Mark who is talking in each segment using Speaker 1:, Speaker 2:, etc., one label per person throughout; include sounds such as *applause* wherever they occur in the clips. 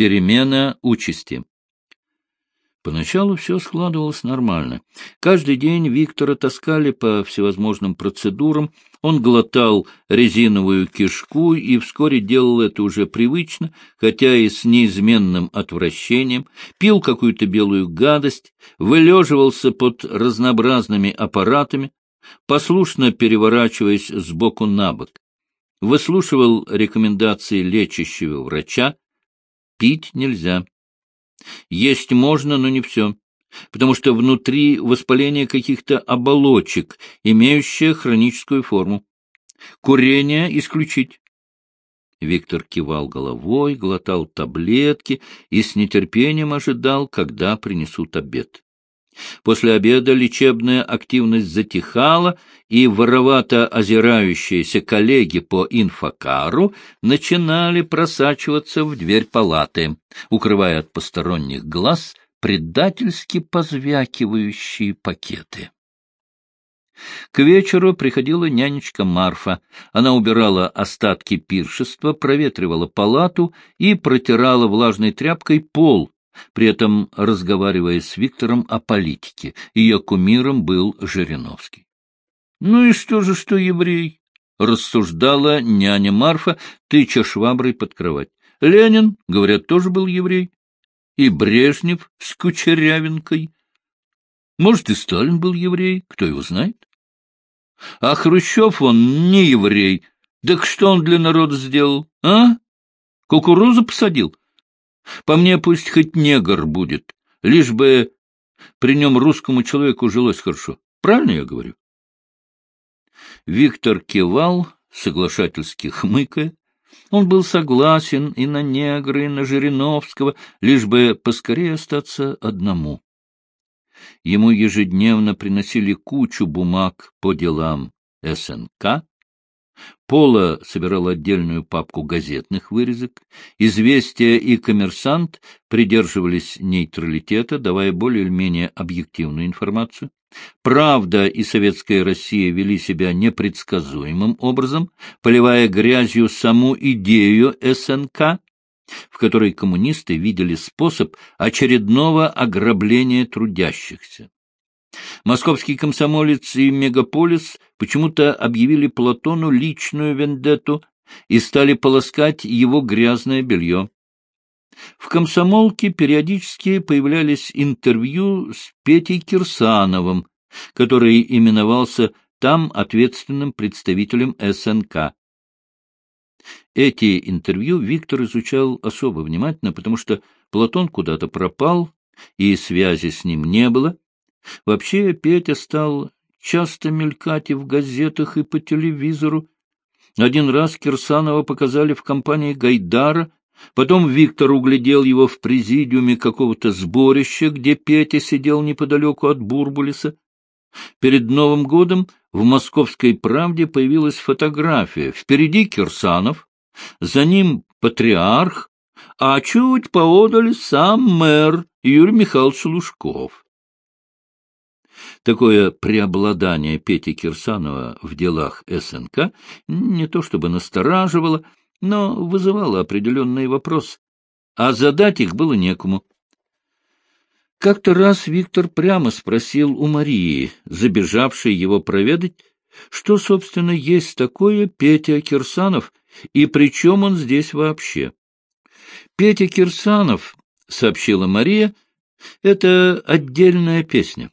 Speaker 1: Перемена участи. Поначалу все складывалось нормально. Каждый день Виктора таскали по всевозможным процедурам, он глотал резиновую кишку и вскоре делал это уже привычно, хотя и с неизменным отвращением, пил какую-то белую гадость, вылеживался под разнообразными аппаратами, послушно переворачиваясь с боку на бок, выслушивал рекомендации лечащего врача, пить нельзя. Есть можно, но не все, потому что внутри воспаление каких-то оболочек, имеющее хроническую форму. Курение исключить. Виктор кивал головой, глотал таблетки и с нетерпением ожидал, когда принесут обед. После обеда лечебная активность затихала, и воровато озирающиеся коллеги по инфокару начинали просачиваться в дверь палаты, укрывая от посторонних глаз предательски позвякивающие пакеты. К вечеру приходила нянечка Марфа. Она убирала остатки пиршества, проветривала палату и протирала влажной тряпкой пол, при этом разговаривая с Виктором о политике. Ее кумиром был Жириновский. — Ну и что же, что еврей? — рассуждала няня Марфа, тыча шваброй под кровать. — Ленин, говорят, тоже был еврей. И Брежнев с Кучерявенкой. Может, и Сталин был еврей, кто его знает? А Хрущев, он не еврей. Так что он для народа сделал, а? Кукурузу посадил? По мне пусть хоть негр будет, лишь бы при нем русскому человеку жилось хорошо. Правильно я говорю? Виктор кивал, соглашательски хмыкая. Он был согласен и на негра, и на Жириновского, лишь бы поскорее остаться одному. Ему ежедневно приносили кучу бумаг по делам СНК, Пола собирал отдельную папку газетных вырезок. «Известия» и «Коммерсант» придерживались нейтралитета, давая более или менее объективную информацию. «Правда» и «Советская Россия» вели себя непредсказуемым образом, поливая грязью саму идею СНК, в которой коммунисты видели способ очередного ограбления трудящихся. Московский комсомолец и мегаполис почему-то объявили Платону личную вендетту и стали полоскать его грязное белье. В комсомолке периодически появлялись интервью с Петей Кирсановым, который именовался там ответственным представителем СНК. Эти интервью Виктор изучал особо внимательно, потому что Платон куда-то пропал, и связи с ним не было. Вообще Петя стал часто мелькать и в газетах, и по телевизору. Один раз Кирсанова показали в компании Гайдара, потом Виктор углядел его в президиуме какого-то сборища, где Петя сидел неподалеку от Бурбулиса. Перед Новым годом в «Московской правде» появилась фотография. Впереди Кирсанов, за ним патриарх, а чуть поодаль сам мэр Юрий Михайлович Лужков. Такое преобладание Пети Кирсанова в делах СНК не то чтобы настораживало, но вызывало определенный вопрос, а задать их было некому. Как-то раз Виктор прямо спросил у Марии, забежавшей его проведать, что, собственно, есть такое Петя Кирсанов и при чем он здесь вообще. Петя Кирсанов, — сообщила Мария, — это отдельная песня.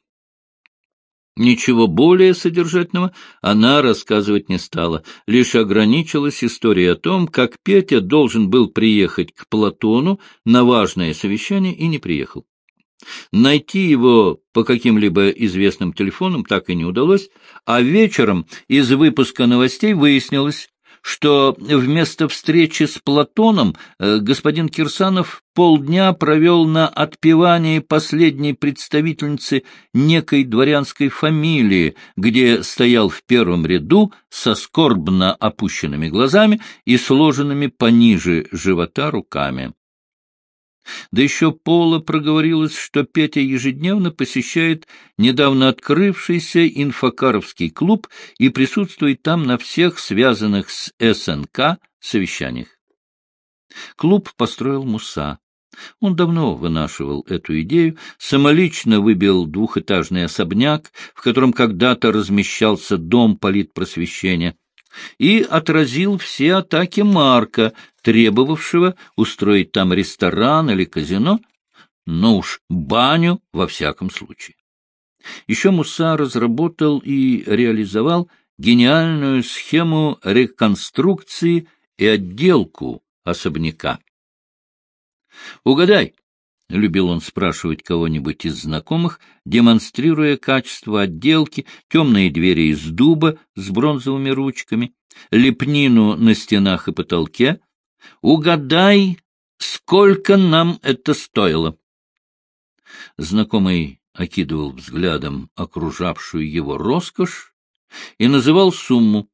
Speaker 1: Ничего более содержательного она рассказывать не стала, лишь ограничилась историей о том, как Петя должен был приехать к Платону на важное совещание и не приехал. Найти его по каким-либо известным телефонам так и не удалось, а вечером из выпуска новостей выяснилось, что вместо встречи с Платоном э, господин Кирсанов полдня провел на отпевании последней представительницы некой дворянской фамилии, где стоял в первом ряду со скорбно опущенными глазами и сложенными пониже живота руками. Да еще Пола проговорилось, что Петя ежедневно посещает недавно открывшийся инфокаровский клуб и присутствует там на всех связанных с СНК совещаниях. Клуб построил Муса. Он давно вынашивал эту идею, самолично выбил двухэтажный особняк, в котором когда-то размещался дом политпросвещения, и отразил все атаки Марка, требовавшего устроить там ресторан или казино, но уж баню во всяком случае. Еще Муса разработал и реализовал гениальную схему реконструкции и отделку особняка. «Угадай!» — любил он спрашивать кого-нибудь из знакомых, демонстрируя качество отделки, темные двери из дуба с бронзовыми ручками, лепнину на стенах и потолке. «Угадай, сколько нам это стоило!» Знакомый окидывал взглядом окружавшую его роскошь и называл сумму,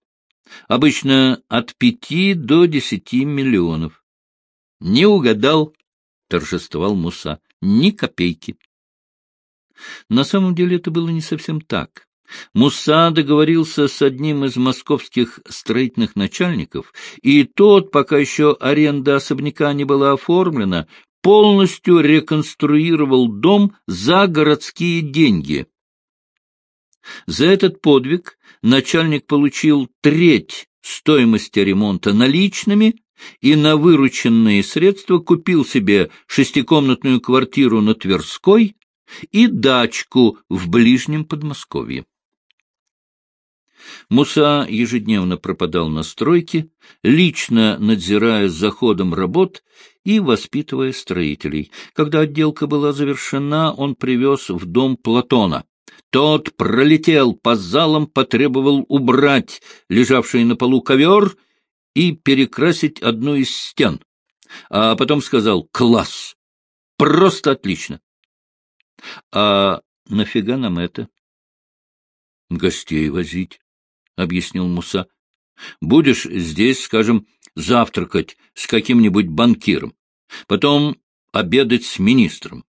Speaker 1: обычно от пяти до десяти миллионов. Не угадал, торжествовал Муса, ни копейки. На самом деле это было не совсем так. Муса договорился с одним из московских строительных начальников, и тот, пока еще аренда особняка не была оформлена, полностью реконструировал дом за городские деньги. За этот подвиг начальник получил треть стоимости ремонта наличными и на вырученные средства купил себе шестикомнатную квартиру на Тверской и дачку в ближнем Подмосковье. Муса ежедневно пропадал на стройке, лично надзирая за ходом работ и воспитывая строителей. Когда отделка была завершена, он привез в дом Платона. Тот пролетел по залам, потребовал убрать лежавший на полу ковер и перекрасить одну из стен. А потом сказал «Класс! Просто отлично!» «А нафига нам это?» «Гостей возить». — объяснил Муса. — Будешь здесь, скажем, завтракать с каким-нибудь банкиром, потом обедать с министром,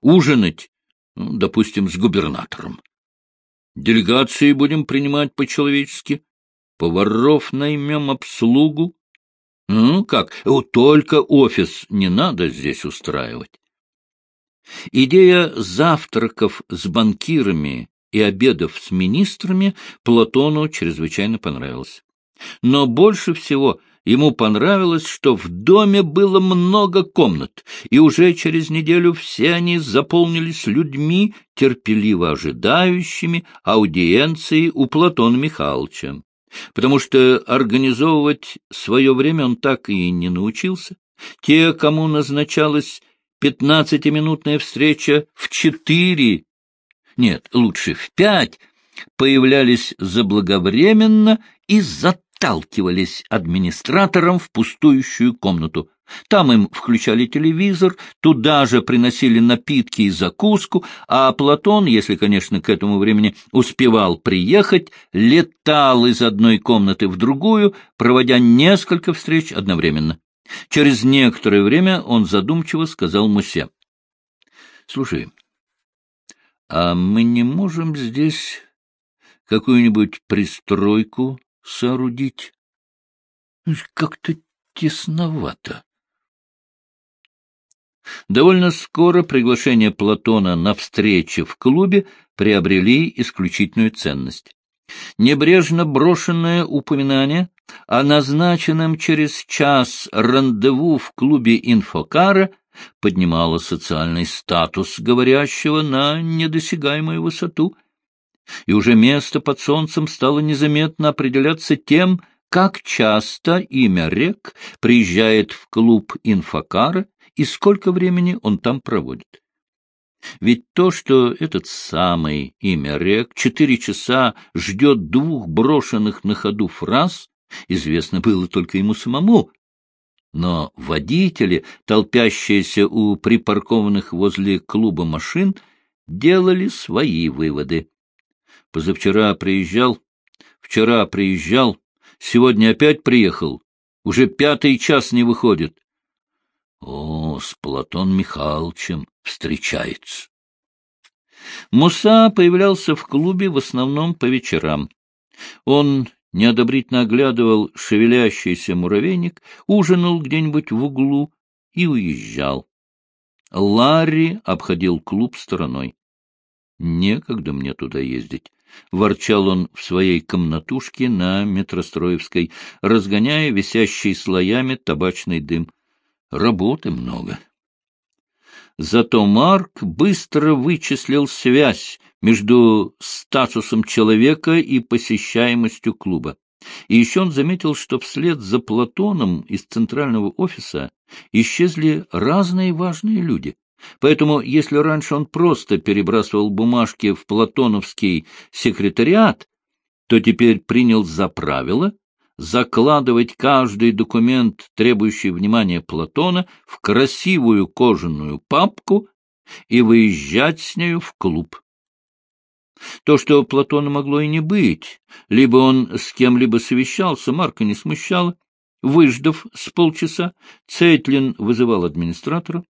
Speaker 1: ужинать, ну, допустим, с губернатором. Делегации будем принимать по-человечески, поваров наймем обслугу. Ну, как, только офис не надо здесь устраивать. Идея завтраков с банкирами и обедов с министрами Платону чрезвычайно понравилось. Но больше всего ему понравилось, что в доме было много комнат, и уже через неделю все они заполнились людьми, терпеливо ожидающими аудиенции у Платона Михайловича. Потому что организовывать свое время он так и не научился. Те, кому назначалась пятнадцатиминутная встреча в четыре нет, лучше в пять, появлялись заблаговременно и заталкивались администратором в пустующую комнату. Там им включали телевизор, туда же приносили напитки и закуску, а Платон, если, конечно, к этому времени успевал приехать, летал из одной комнаты в другую, проводя несколько встреч одновременно. Через некоторое время он задумчиво сказал Мусе. — Слушай, а мы не можем здесь какую-нибудь пристройку соорудить? Как-то тесновато. Довольно скоро приглашения Платона на встречи в клубе приобрели исключительную ценность. Небрежно брошенное упоминание о назначенном через час рандеву в клубе «Инфокара» поднимало социальный статус говорящего на недосягаемую высоту, и уже место под солнцем стало незаметно определяться тем, как часто имя Рек приезжает в клуб инфокара и сколько времени он там проводит. Ведь то, что этот самый имя Рек четыре часа ждет двух брошенных на ходу фраз, известно было только ему самому, но водители, толпящиеся у припаркованных возле клуба машин, делали свои выводы. Позавчера приезжал, вчера приезжал, сегодня опять приехал, уже пятый час не выходит. О, с Платон Михайловичем встречается. Муса появлялся в клубе в основном по вечерам. Он неодобрительно оглядывал шевелящийся муравейник, ужинал где-нибудь в углу и уезжал. Ларри обходил клуб стороной. «Некогда мне туда ездить», — ворчал он в своей комнатушке на Метростроевской, разгоняя висящий слоями табачный дым. «Работы много». Зато Марк быстро вычислил связь между статусом человека и посещаемостью клуба. И еще он заметил, что вслед за Платоном из центрального офиса исчезли разные важные люди. Поэтому, если раньше он просто перебрасывал бумажки в платоновский секретариат, то теперь принял за правило закладывать каждый документ, требующий внимания Платона, в красивую кожаную папку и выезжать с нею в клуб. То, что Платона могло и не быть, либо он с кем-либо совещался, Марка не смущало. Выждав с полчаса, Цейтлин вызывал администратора,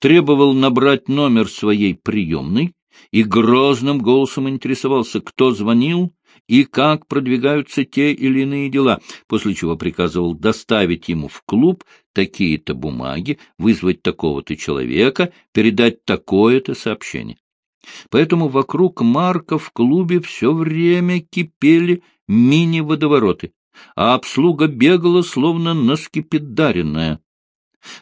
Speaker 1: требовал набрать номер своей приемной и грозным голосом интересовался, кто звонил и как продвигаются те или иные дела, после чего приказывал доставить ему в клуб такие-то бумаги, вызвать такого-то человека, передать такое-то сообщение. Поэтому вокруг Марка в клубе все время кипели мини-водовороты, а обслуга бегала, словно наскепидаренная.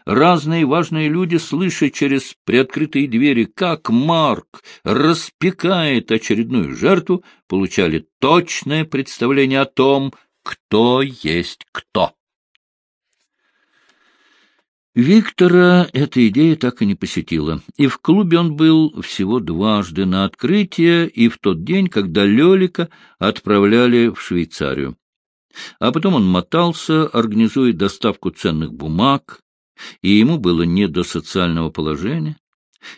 Speaker 1: Разные важные люди, слыша через приоткрытые двери, как Марк распекает очередную жертву, получали точное представление о том, кто есть кто. Виктора эта идея так и не посетила, и в клубе он был всего дважды на открытие и в тот день, когда Лелика отправляли в Швейцарию. А потом он мотался, организуя доставку ценных бумаг, и ему было не до социального положения.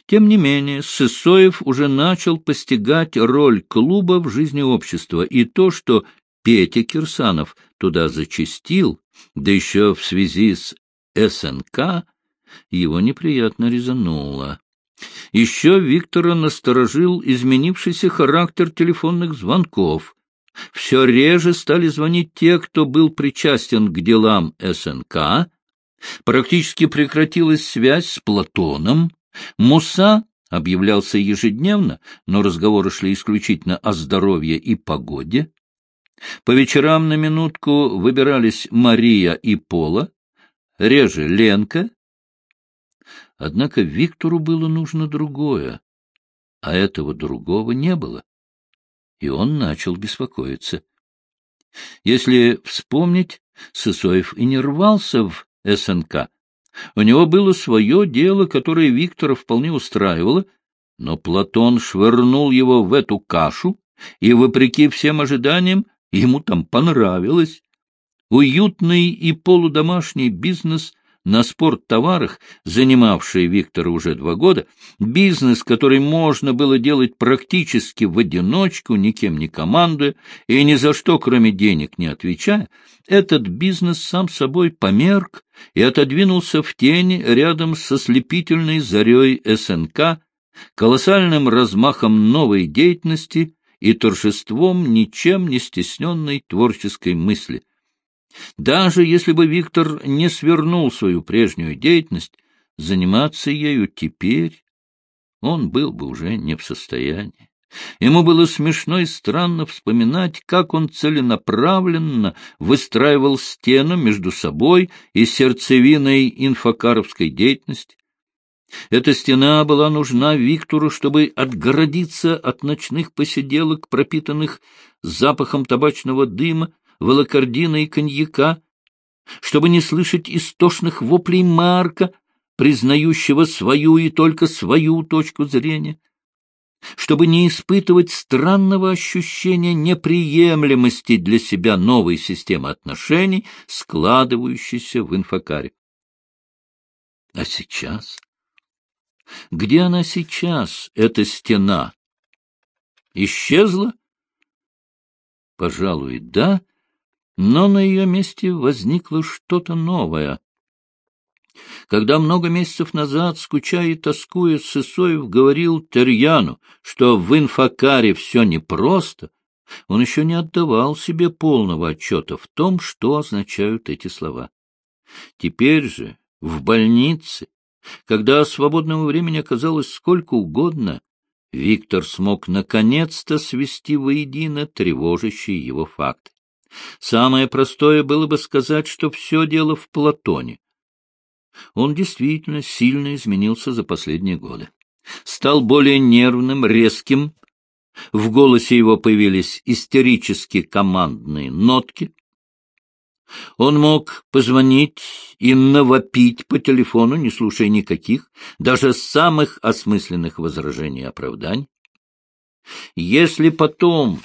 Speaker 1: Тем не менее, Сысоев уже начал постигать роль клуба в жизни общества, и то, что Петя Кирсанов туда зачастил, да еще в связи с СНК его неприятно резануло. Еще Виктора насторожил изменившийся характер телефонных звонков. Все реже стали звонить те, кто был причастен к делам СНК. Практически прекратилась связь с Платоном. Муса объявлялся ежедневно, но разговоры шли исключительно о здоровье и погоде. По вечерам на минутку выбирались Мария и Пола, реже Ленка. Однако Виктору было нужно другое, а этого другого не было, и он начал беспокоиться. Если вспомнить, Сысоев и не рвался в СНК. У него было свое дело, которое Виктора вполне устраивало, но Платон швырнул его в эту кашу, и, вопреки всем ожиданиям, ему там понравилось. Уютный и полудомашний бизнес на спорттоварах, занимавший Виктора уже два года, бизнес, который можно было делать практически в одиночку, никем не командуя и ни за что, кроме денег, не отвечая, этот бизнес сам собой померк и отодвинулся в тени рядом со слепительной зарей СНК, колоссальным размахом новой деятельности и торжеством ничем не стесненной творческой мысли — даже если бы Виктор не свернул свою прежнюю деятельность, заниматься ею теперь он был бы уже не в состоянии. Ему было смешно и странно вспоминать, как он целенаправленно выстраивал стену между собой и сердцевиной инфокаровской деятельности. Эта стена была нужна Виктору, чтобы отгородиться от ночных посиделок, пропитанных запахом табачного дыма, волокордина и коньяка, чтобы не слышать истошных воплей Марка, признающего свою и только свою точку зрения, чтобы не испытывать странного ощущения неприемлемости для себя новой системы отношений, складывающейся в инфокаре. А сейчас? Где она сейчас, эта стена? Исчезла? Пожалуй, да, но на ее месте возникло что-то новое. Когда много месяцев назад, скучая и тоскуя, Сысоев говорил Терьяну, что в инфокаре все непросто, он еще не отдавал себе полного отчета в том, что означают эти слова. Теперь же, в больнице, Когда свободного времени оказалось сколько угодно, Виктор смог наконец-то свести воедино тревожащие его факты. Самое простое было бы сказать, что все дело в Платоне. Он действительно сильно изменился за последние годы. Стал более нервным, резким. В голосе его появились истерически командные нотки. Он мог позвонить и навопить по телефону, не слушая никаких, даже самых осмысленных возражений и оправданий. Если потом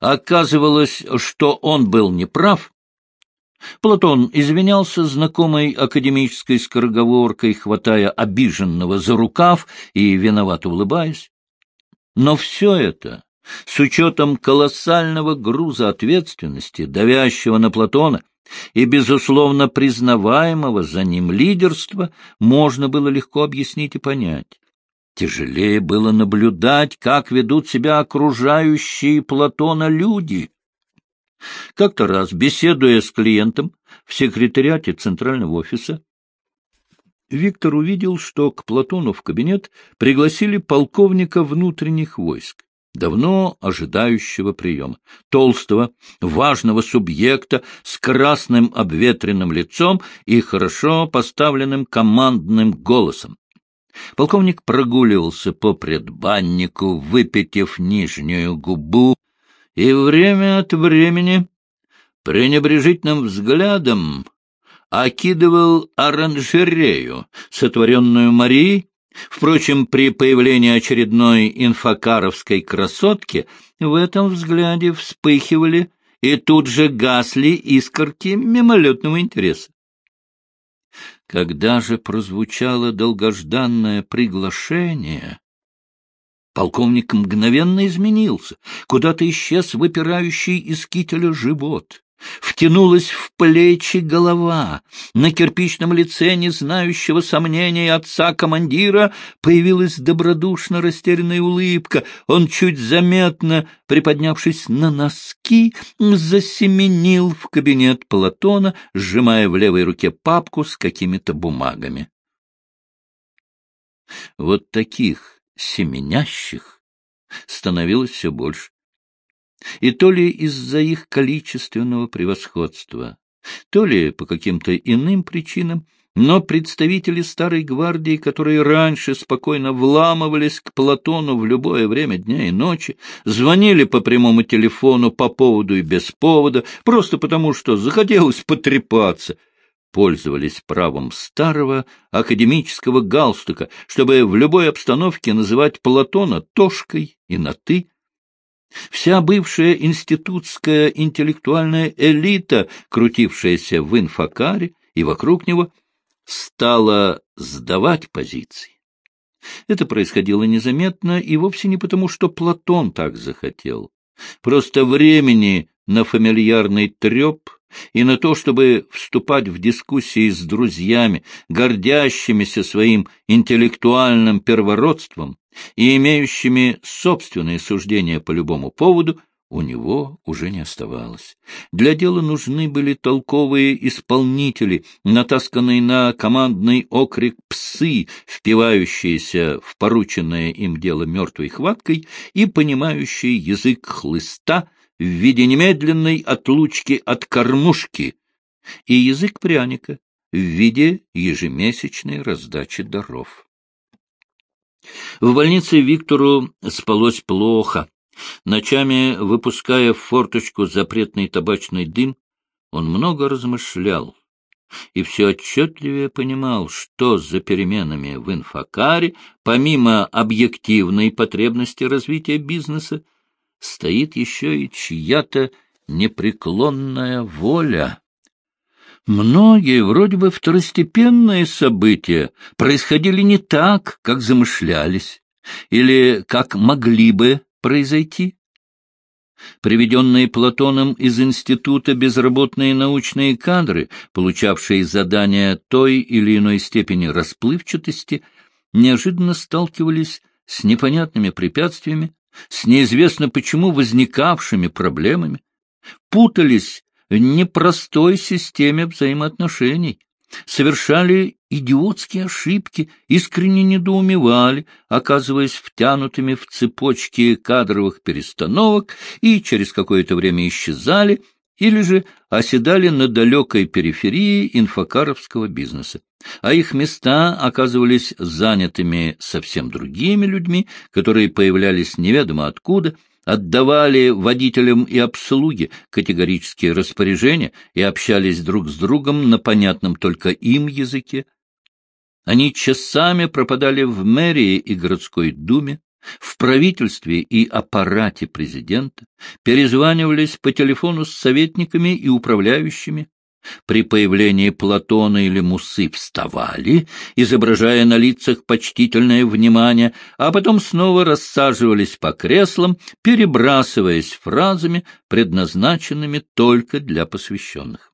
Speaker 1: оказывалось, что он был неправ, Платон извинялся знакомой академической скороговоркой, хватая обиженного за рукав и виновато улыбаясь. Но все это с учетом колоссального груза ответственности, давящего на Платона, и, безусловно, признаваемого за ним лидерства, можно было легко объяснить и понять. Тяжелее было наблюдать, как ведут себя окружающие Платона люди. Как-то раз, беседуя с клиентом в секретариате центрального офиса, Виктор увидел, что к Платону в кабинет пригласили полковника внутренних войск давно ожидающего приема, толстого, важного субъекта с красным обветренным лицом и хорошо поставленным командным голосом. Полковник прогуливался по предбаннику, выпитив нижнюю губу, и время от времени пренебрежительным взглядом окидывал оранжерею, сотворенную Марией, Впрочем, при появлении очередной инфокаровской красотки в этом взгляде вспыхивали и тут же гасли искорки мимолетного интереса. Когда же прозвучало долгожданное приглашение, полковник мгновенно изменился, куда-то исчез выпирающий из кителя живот. Втянулась в плечи голова. На кирпичном лице не знающего сомнений отца-командира появилась добродушно растерянная улыбка. Он, чуть заметно приподнявшись на носки, засеменил в кабинет Платона, сжимая в левой руке папку с какими-то бумагами. Вот таких семенящих становилось все больше и то ли из-за их количественного превосходства, то ли по каким-то иным причинам, но представители старой гвардии, которые раньше спокойно вламывались к Платону в любое время дня и ночи, звонили по прямому телефону по поводу и без повода, просто потому что захотелось потрепаться, пользовались правом старого академического галстука, чтобы в любой обстановке называть Платона Тошкой и на «ты», Вся бывшая институтская интеллектуальная элита, крутившаяся в инфокаре и вокруг него, стала сдавать позиции. Это происходило незаметно и вовсе не потому, что Платон так захотел. Просто времени на фамильярный треп и на то, чтобы вступать в дискуссии с друзьями, гордящимися своим интеллектуальным первородством, и имеющими собственные суждения по любому поводу, у него уже не оставалось. Для дела нужны были толковые исполнители, натасканные на командный окрик псы, впивающиеся в порученное им дело мертвой хваткой и понимающие язык хлыста в виде немедленной отлучки от кормушки и язык пряника в виде ежемесячной раздачи даров. В больнице Виктору спалось плохо. Ночами, выпуская в форточку запретный табачный дым, он много размышлял и все отчетливее понимал, что за переменами в инфокаре, помимо объективной потребности развития бизнеса, стоит еще и чья-то непреклонная воля. Многие, вроде бы второстепенные события, происходили не так, как замышлялись, или как могли бы произойти. Приведенные Платоном из института безработные научные кадры, получавшие задания той или иной степени расплывчатости, неожиданно сталкивались с непонятными препятствиями, с неизвестно почему возникавшими проблемами, путались непростой системе взаимоотношений, совершали идиотские ошибки, искренне недоумевали, оказываясь втянутыми в цепочки кадровых перестановок и через какое-то время исчезали или же оседали на далекой периферии инфокаровского бизнеса, а их места оказывались занятыми совсем другими людьми, которые появлялись неведомо откуда – отдавали водителям и обслуге категорические распоряжения и общались друг с другом на понятном только им языке. Они часами пропадали в мэрии и городской думе, в правительстве и аппарате президента, перезванивались по телефону с советниками и управляющими, при появлении Платона или Мусы вставали, изображая на лицах почтительное внимание, а потом снова рассаживались по креслам, перебрасываясь фразами, предназначенными только для посвященных.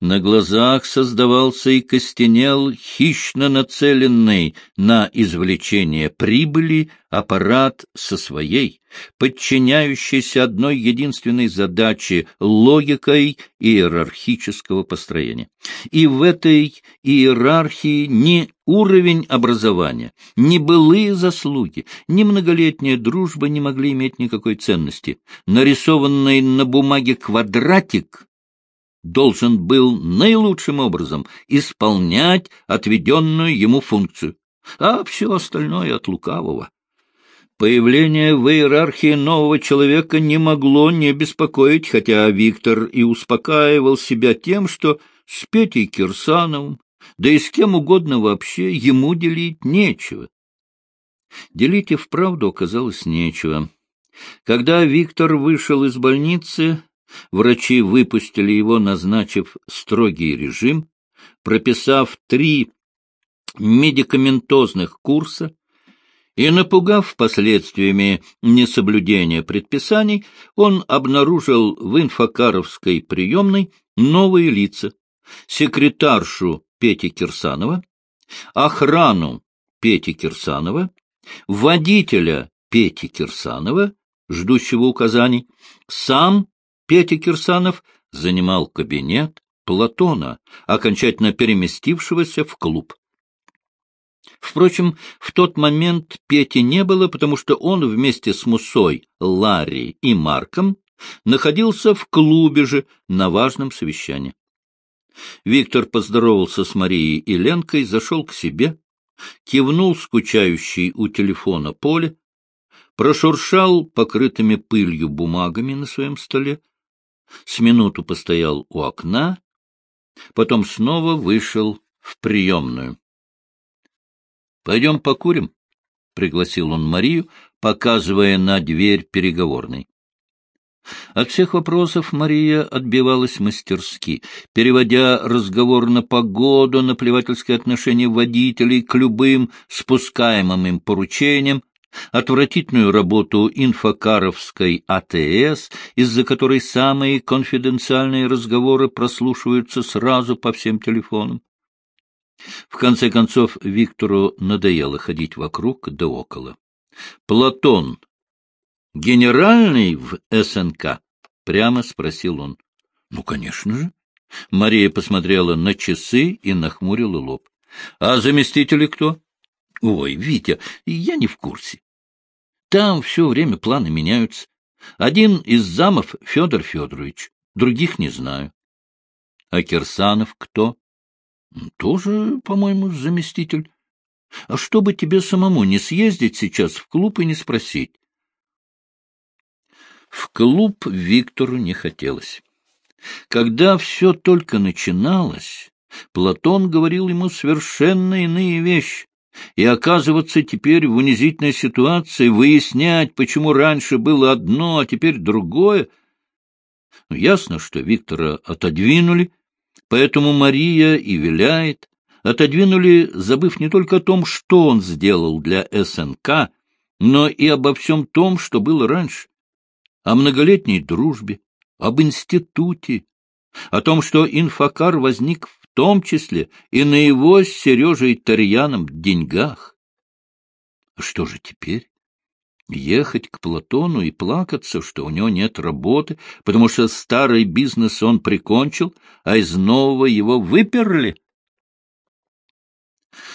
Speaker 1: На глазах создавался и костенел хищно нацеленный на извлечение прибыли аппарат со своей, подчиняющийся одной единственной задаче логикой иерархического построения. И в этой иерархии ни уровень образования, ни былые заслуги, ни многолетняя дружба не могли иметь никакой ценности. Нарисованный на бумаге квадратик — должен был наилучшим образом исполнять отведенную ему функцию, а все остальное от лукавого. Появление в иерархии нового человека не могло не беспокоить, хотя Виктор и успокаивал себя тем, что с Петей Кирсановым, да и с кем угодно вообще, ему делить нечего. Делить и вправду оказалось нечего. Когда Виктор вышел из больницы, Врачи выпустили его, назначив строгий режим, прописав три медикаментозных курса и напугав последствиями несоблюдения предписаний, он обнаружил в инфокаровской приемной новые лица — секретаршу Пети Кирсанова, охрану Пети Кирсанова, водителя Пети Кирсанова, ждущего указаний, сам Петя Кирсанов занимал кабинет Платона, окончательно переместившегося в клуб. Впрочем, в тот момент Пети не было, потому что он вместе с Мусой, Ларри и Марком находился в клубе же на важном совещании. Виктор поздоровался с Марией и Ленкой, зашел к себе, кивнул скучающий у телефона Поле, прошуршал покрытыми пылью бумагами на своем столе, с минуту постоял у окна, потом снова вышел в приемную. — Пойдем покурим, — пригласил он Марию, показывая на дверь переговорной. От всех вопросов Мария отбивалась мастерски, переводя разговор на погоду, на плевательское отношение водителей к любым спускаемым им поручениям, отвратительную работу инфокаровской АТС, из-за которой самые конфиденциальные разговоры прослушиваются сразу по всем телефонам. В конце концов, Виктору надоело ходить вокруг да около. «Платон, генеральный в СНК?» — прямо спросил он. «Ну, конечно же». Мария посмотрела на часы и нахмурила лоб. «А заместители кто?» — Ой, Витя, я не в курсе. Там все время планы меняются. Один из замов — Федор Федорович, других не знаю. А Кирсанов кто? Тоже, по-моему, заместитель. А чтобы тебе самому не съездить сейчас в клуб и не спросить? В клуб Виктору не хотелось. Когда все только начиналось, Платон говорил ему совершенно иные вещи и оказываться теперь в унизительной ситуации, выяснять, почему раньше было одно, а теперь другое. Ну, ясно, что Виктора отодвинули, поэтому Мария и виляет. Отодвинули, забыв не только о том, что он сделал для СНК, но и обо всем том, что было раньше, о многолетней дружбе, об институте, о том, что инфокар возник том числе и на его с Сережей Тарьяном деньгах. Что же теперь? ехать к Платону и плакаться, что у него нет работы, потому что старый бизнес он прикончил, а из нового его выперли.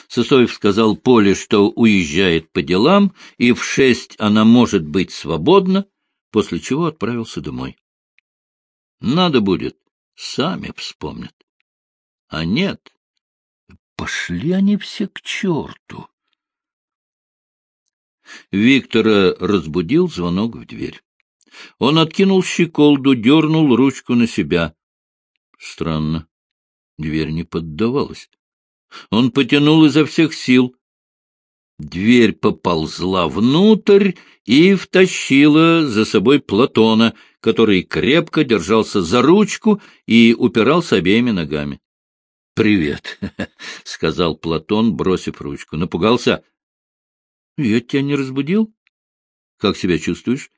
Speaker 1: Сысоев сказал Поле, что уезжает по делам, и в шесть она может быть свободна, после чего отправился домой. Надо будет, сами вспомнят. А нет, пошли они все к черту. Виктора разбудил звонок в дверь. Он откинул щеколду, дернул ручку на себя. Странно. Дверь не поддавалась. Он потянул изо всех сил. Дверь поползла внутрь и втащила за собой Платона, который крепко держался за ручку и упирался обеими ногами. — Привет, *laughs* — сказал Платон, бросив ручку. — Напугался? — Я тебя не разбудил? — Как себя чувствуешь?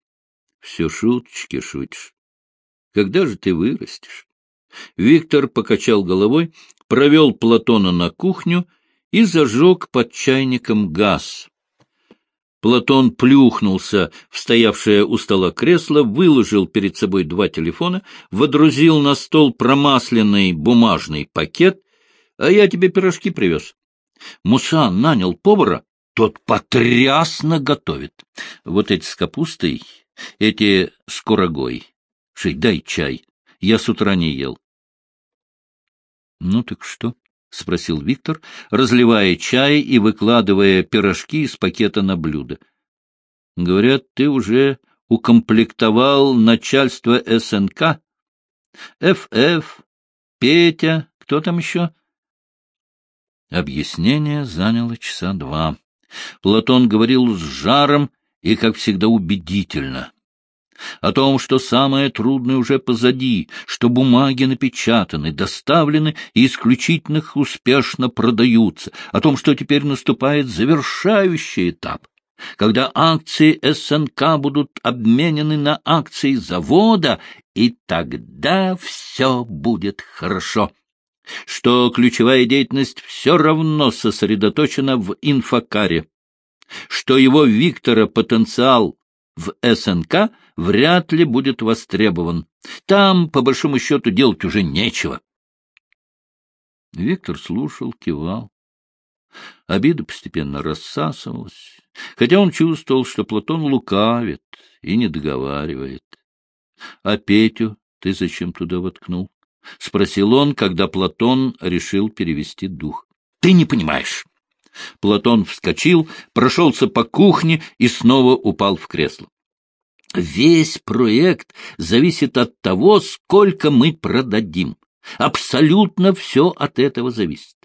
Speaker 1: — Все шуточки шутишь. Когда же ты вырастешь? Виктор покачал головой, провел Платона на кухню и зажег под чайником газ. Платон плюхнулся в стоявшее у стола кресло, выложил перед собой два телефона, водрузил на стол промасленный бумажный пакет, а я тебе пирожки привез. Муса нанял повара, тот потрясно готовит. Вот эти с капустой, эти с курагой. Шей, дай чай. Я с утра не ел. — Ну так что? — спросил Виктор, разливая чай и выкладывая пирожки из пакета на блюдо. — Говорят, ты уже укомплектовал начальство СНК? ФФ, Петя, кто там еще? Объяснение заняло часа два. Платон говорил с жаром и, как всегда, убедительно. О том, что самое трудное уже позади, что бумаги напечатаны, доставлены и исключительных успешно продаются, о том, что теперь наступает завершающий этап, когда акции СНК будут обменены на акции завода, и тогда все будет хорошо. Что ключевая деятельность все равно сосредоточена в инфокаре, что его Виктора потенциал в СНК вряд ли будет востребован. Там, по большому счету, делать уже нечего. Виктор слушал, кивал. Обида постепенно рассасывалась, хотя он чувствовал, что Платон лукавит и не договаривает. — А Петю ты зачем туда воткнул? — спросил он, когда Платон решил перевести дух. — Ты не понимаешь. Платон вскочил, прошелся по кухне и снова упал в кресло. Весь проект зависит от того, сколько мы продадим. Абсолютно все от этого зависит.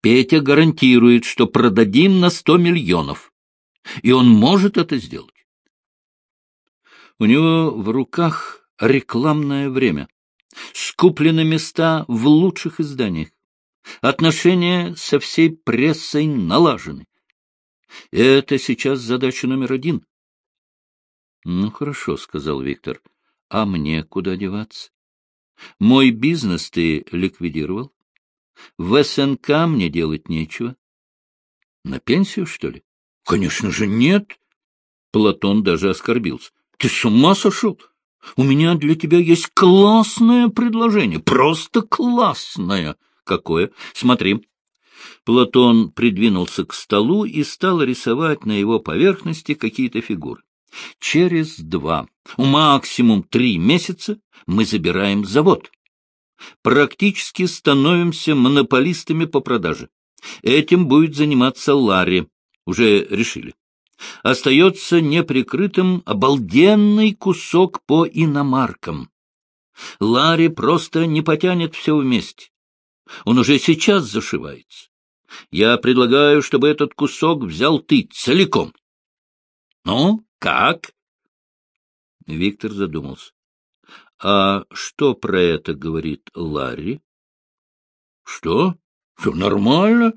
Speaker 1: Петя гарантирует, что продадим на сто миллионов. И он может это сделать. У него в руках рекламное время. Скуплены места в лучших изданиях. Отношения со всей прессой налажены. Это сейчас задача номер один. — Ну, хорошо, — сказал Виктор. — А мне куда деваться? Мой бизнес ты ликвидировал. В СНК мне делать нечего. На пенсию, что ли? — Конечно же, нет. Платон даже оскорбился. — Ты с ума сошел? У меня для тебя есть классное предложение, просто классное. Какое? Смотри. Платон придвинулся к столу и стал рисовать на его поверхности какие-то фигуры. Через два, максимум три месяца мы забираем завод. Практически становимся монополистами по продаже. Этим будет заниматься Ларри. Уже решили. Остается неприкрытым обалденный кусок по иномаркам. Ларри просто не потянет все вместе. Он уже сейчас зашивается. Я предлагаю, чтобы этот кусок взял ты целиком. Ну, как? Виктор задумался. А что про это говорит Ларри? Что? Все нормально.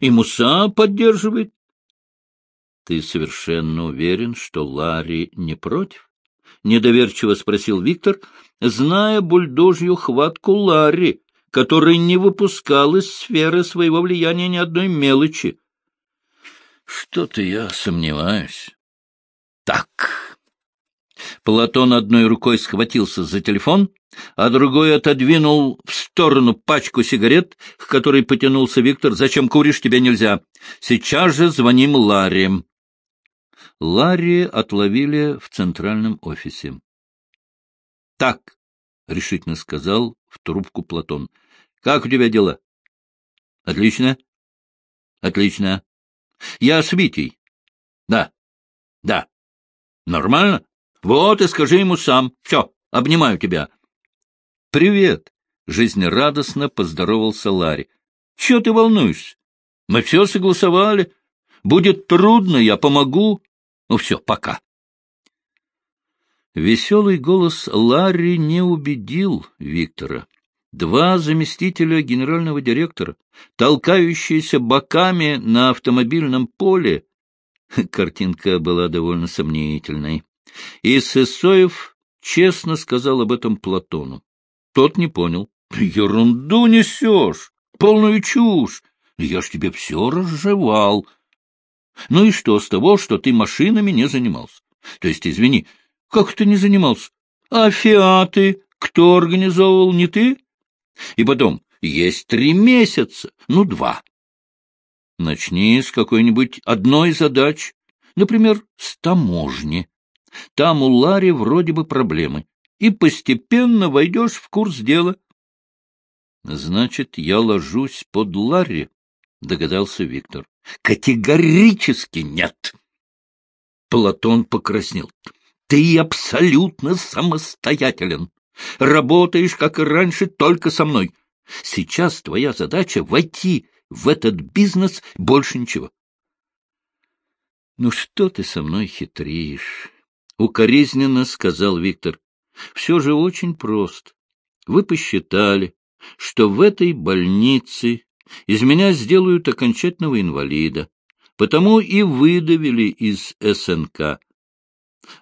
Speaker 1: И Муса поддерживает. Ты совершенно уверен, что Ларри не против? Недоверчиво спросил Виктор, зная бульдожью хватку Ларри который не выпускал из сферы своего влияния ни одной мелочи. — Что-то я сомневаюсь. Так. Платон одной рукой схватился за телефон, а другой отодвинул в сторону пачку сигарет, к которой потянулся Виктор. «Зачем куришь? Тебе нельзя. Сейчас же звоним Ларри». Ларри отловили в центральном офисе. — Так, — решительно сказал в трубку Платон. — Как у тебя дела? — Отлично. — Отлично. — Я с Витей. — Да. — Да. — Нормально? Вот и скажи ему сам. Все, обнимаю тебя. — Привет! — жизнерадостно поздоровался Ларри. — Чего ты волнуешься? Мы все согласовали. Будет трудно, я помогу. Ну все, пока. Веселый голос Ларри не убедил Виктора. Два заместителя генерального директора, толкающиеся боками на автомобильном поле. *laughs* Картинка была довольно сомнительной. И Сысоев честно сказал об этом Платону. Тот не понял. — Ерунду несешь! Полную чушь! Я ж тебе все разжевал. Ну и что с того, что ты машинами не занимался? То есть, извини, как ты не занимался? А фиаты кто организовывал, не ты? И потом, есть три месяца, ну, два. Начни с какой-нибудь одной задач, например, с таможни. Там у Ларри вроде бы проблемы, и постепенно войдешь в курс дела. — Значит, я ложусь под Ларри, — догадался Виктор. — Категорически нет. Платон покраснел. — Ты абсолютно самостоятелен. Работаешь, как и раньше, только со мной. Сейчас твоя задача — войти в этот бизнес, больше ничего. — Ну что ты со мной хитришь? — укоризненно сказал Виктор. — Все же очень просто. Вы посчитали, что в этой больнице из меня сделают окончательного инвалида, потому и выдавили из СНК.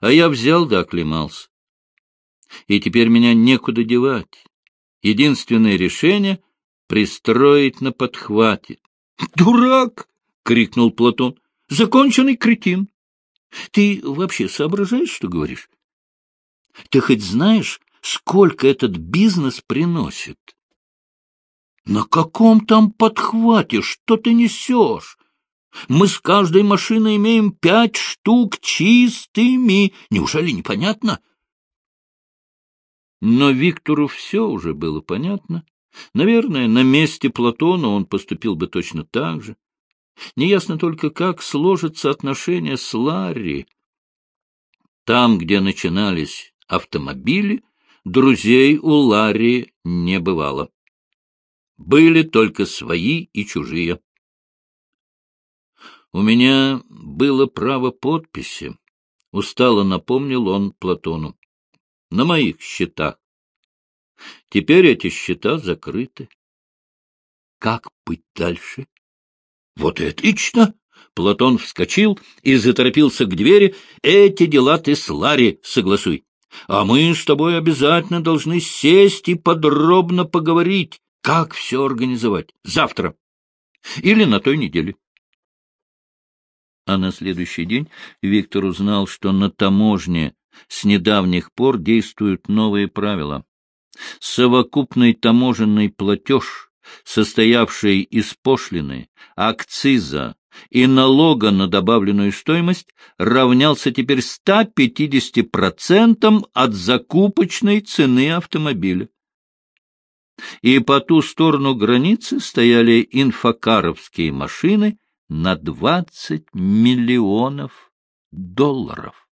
Speaker 1: А я взял да оклемался. И теперь меня некуда девать. Единственное решение — пристроить на подхвате. — Дурак! — крикнул Платон. — Законченный кретин! Ты вообще соображаешь, что говоришь? Ты хоть знаешь, сколько этот бизнес приносит? На каком там подхвате? Что ты несешь? Мы с каждой машиной имеем пять штук чистыми. Неужели непонятно? Но Виктору все уже было понятно. Наверное, на месте Платона он поступил бы точно так же. Неясно только, как сложатся отношения с Ларри. Там, где начинались автомобили, друзей у Ларри не бывало. Были только свои и чужие. У меня было право подписи, — устало напомнил он Платону, — на моих счетах. Теперь эти счета закрыты. Как быть дальше? Вот и отлично! Платон вскочил и заторопился к двери. Эти дела ты с Ларри согласуй. А мы с тобой обязательно должны сесть и подробно поговорить. Как все организовать? Завтра. Или на той неделе. А на следующий день Виктор узнал, что на таможне с недавних пор действуют новые правила. Совокупный таможенный платеж, состоявший из пошлины, акциза и налога на добавленную стоимость, равнялся теперь 150% от закупочной цены автомобиля и по ту сторону границы стояли инфокаровские машины на двадцать миллионов долларов.